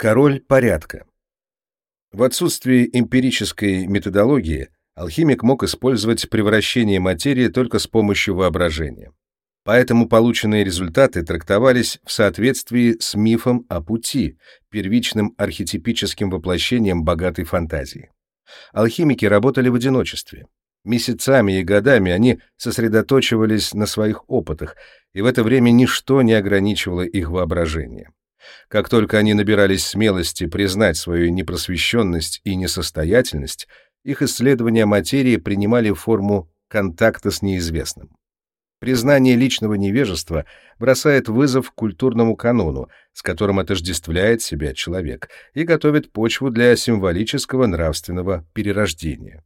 Король порядка. В отсутствии эмпирической методологии алхимик мог использовать превращение материи только с помощью воображения. Поэтому полученные результаты трактовались в соответствии с мифом о пути, первичным архетипическим воплощением богатой фантазии. Алхимики работали в одиночестве. Месяцами и годами они сосредоточивались на своих опытах, и в это время ничто не ограничивало их воображение. Как только они набирались смелости признать свою непросвещенность и несостоятельность, их исследования материи принимали форму контакта с неизвестным. Признание личного невежества бросает вызов культурному канону, с которым отождествляет себя человек, и готовит почву для символического нравственного перерождения.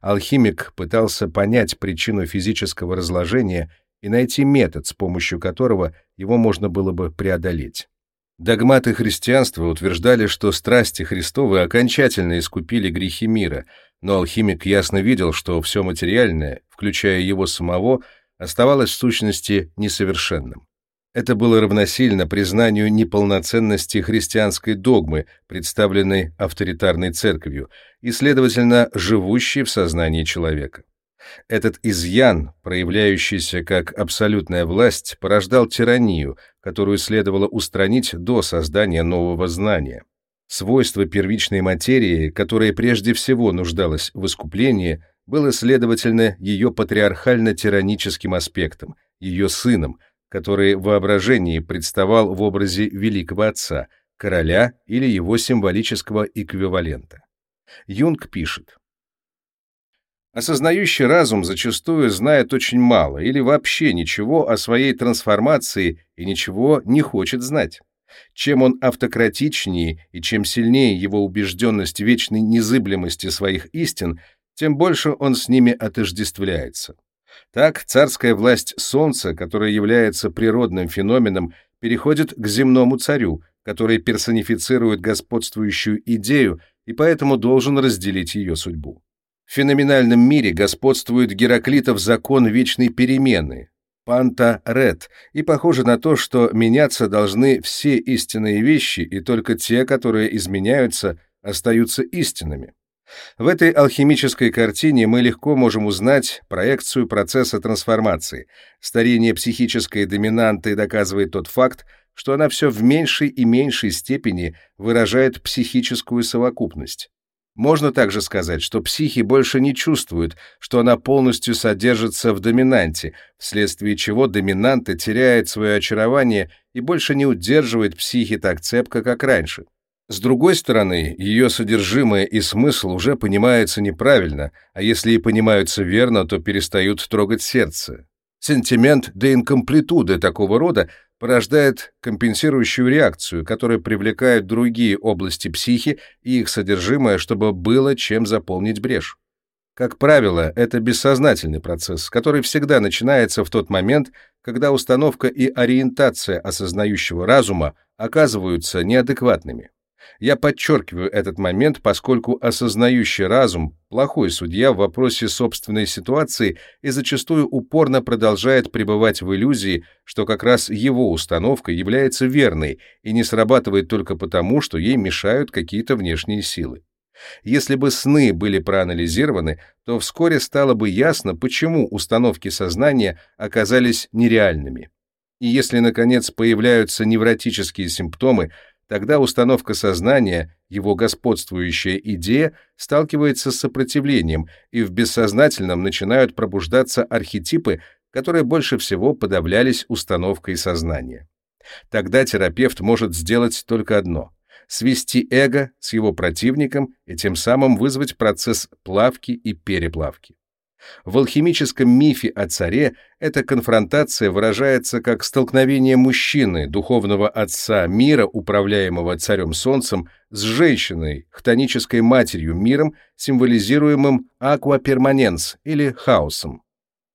Алхимик пытался понять причину физического разложения и найти метод, с помощью которого его можно было бы преодолеть. Догматы христианства утверждали, что страсти Христовы окончательно искупили грехи мира, но алхимик ясно видел, что все материальное, включая его самого, оставалось в сущности несовершенным. Это было равносильно признанию неполноценности христианской догмы, представленной авторитарной церковью, и, следовательно, живущей в сознании человека. Этот изъян, проявляющийся как абсолютная власть, порождал тиранию, которую следовало устранить до создания нового знания. Свойство первичной материи, которое прежде всего нуждалось в искуплении, было, следовательно, ее патриархально-тираническим аспектом, ее сыном, который в воображении представал в образе великого отца, короля или его символического эквивалента. Юнг пишет, Осознающий разум зачастую знает очень мало или вообще ничего о своей трансформации и ничего не хочет знать. Чем он автократичнее и чем сильнее его убежденность вечной незыблемости своих истин, тем больше он с ними отождествляется. Так царская власть солнца, которая является природным феноменом, переходит к земному царю, который персонифицирует господствующую идею и поэтому должен разделить ее судьбу. В феноменальном мире господствует Гераклитов закон вечной перемены, панта ред, и похоже на то, что меняться должны все истинные вещи, и только те, которые изменяются, остаются истинными. В этой алхимической картине мы легко можем узнать проекцию процесса трансформации. Старение психической доминанты доказывает тот факт, что она все в меньшей и меньшей степени выражает психическую совокупность. Можно также сказать, что психи больше не чувствуют, что она полностью содержится в доминанте, вследствие чего доминанта теряет свое очарование и больше не удерживает психи так цепко, как раньше. С другой стороны, ее содержимое и смысл уже понимаются неправильно, а если и понимаются верно, то перестают трогать сердце. Сентимент де инкомплитуды такого рода порождает компенсирующую реакцию, которая привлекает другие области психи и их содержимое, чтобы было чем заполнить брешь. Как правило, это бессознательный процесс, который всегда начинается в тот момент, когда установка и ориентация осознающего разума оказываются неадекватными. Я подчеркиваю этот момент, поскольку осознающий разум – плохой судья в вопросе собственной ситуации и зачастую упорно продолжает пребывать в иллюзии, что как раз его установка является верной и не срабатывает только потому, что ей мешают какие-то внешние силы. Если бы сны были проанализированы, то вскоре стало бы ясно, почему установки сознания оказались нереальными. И если, наконец, появляются невротические симптомы, Тогда установка сознания, его господствующая идея, сталкивается с сопротивлением, и в бессознательном начинают пробуждаться архетипы, которые больше всего подавлялись установкой сознания. Тогда терапевт может сделать только одно — свести эго с его противником и тем самым вызвать процесс плавки и переплавки. В алхимическом мифе о царе эта конфронтация выражается как столкновение мужчины, духовного отца мира, управляемого царем солнцем, с женщиной, хтонической матерью миром, символизируемым акваперманенс или хаосом.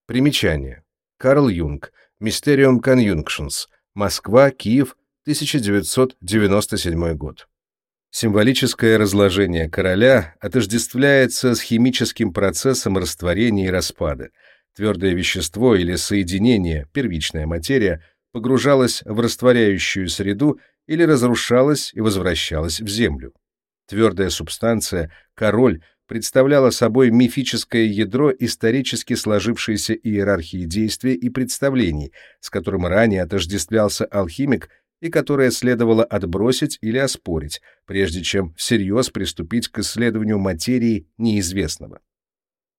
Примечание. Карл Юнг. Mysterium Conjunctions. Москва, Киев, 1997 год. Символическое разложение короля отождествляется с химическим процессом растворения и распада. Твердое вещество или соединение, первичная материя, погружалось в растворяющую среду или разрушалась и возвращалась в землю. Твердая субстанция, король, представляла собой мифическое ядро исторически сложившейся иерархии действий и представлений, с которым ранее отождествлялся алхимик и которое следовало отбросить или оспорить, прежде чем всерьез приступить к исследованию материи неизвестного.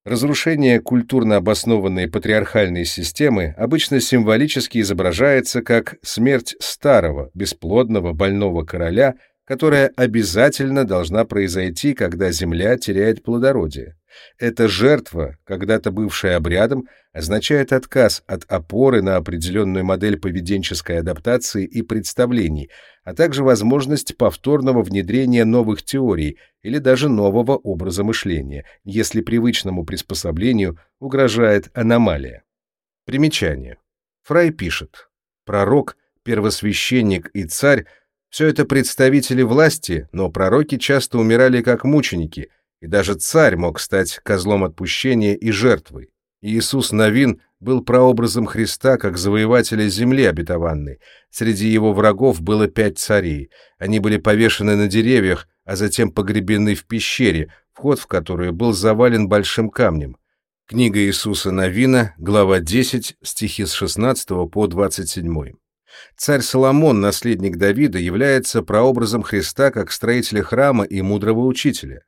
Разрушение культурно обоснованной патриархальной системы обычно символически изображается как смерть старого, бесплодного, больного короля, которая обязательно должна произойти, когда Земля теряет плодородие. Эта жертва, когда-то бывшая обрядом, означает отказ от опоры на определенную модель поведенческой адаптации и представлений, а также возможность повторного внедрения новых теорий или даже нового образа мышления, если привычному приспособлению угрожает аномалия. Примечание. Фрай пишет, пророк, первосвященник и царь все это представители власти, но пророки часто умирали как мученики, и даже царь мог стать козлом отпущения и жертвой. Иисус Новин был прообразом Христа как завоевателя земли обетованной. Среди его врагов было пять царей. Они были повешены на деревьях, а затем погребены в пещере, вход в которую был завален большим камнем. Книга Иисуса Новина, глава 10, стихи с 16 по 27. Царь Соломон, наследник Давида, является прообразом Христа как строителя храма и мудрого учителя.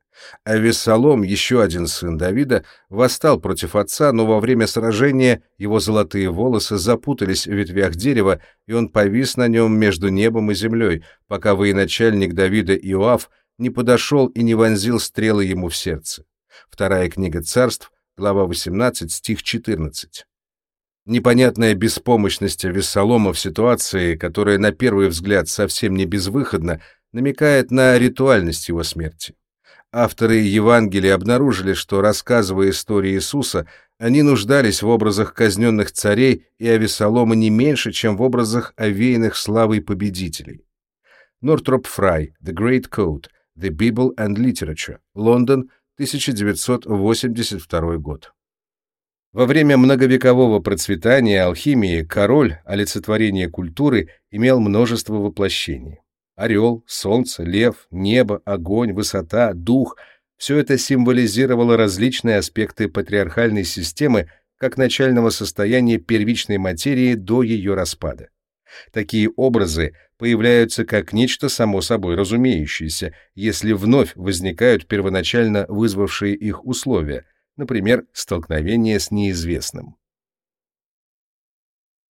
А Вессалом, еще один сын Давида, восстал против отца, но во время сражения его золотые волосы запутались в ветвях дерева, и он повис на нем между небом и землей, пока военачальник Давида Иоав не подошел и не вонзил стрелы ему в сердце. Вторая книга царств, глава 18, стих 14. Непонятная беспомощность Вессалома в ситуации, которая на первый взгляд совсем не безвыходна, намекает на ритуальность его смерти. Авторы Евангелия обнаружили, что, рассказывая историю Иисуса, они нуждались в образах казненных царей и Авесолома не меньше, чем в образах овеянных славой победителей. Нортроп Фрай, The Great Code, The Bible and Literature, Лондон, 1982 год. Во время многовекового процветания алхимии король, олицетворение культуры, имел множество воплощений. Орел, солнце, лев, небо, огонь, высота, дух — все это символизировало различные аспекты патриархальной системы как начального состояния первичной материи до ее распада. Такие образы появляются как нечто само собой разумеющееся, если вновь возникают первоначально вызвавшие их условия — например, столкновение с неизвестным.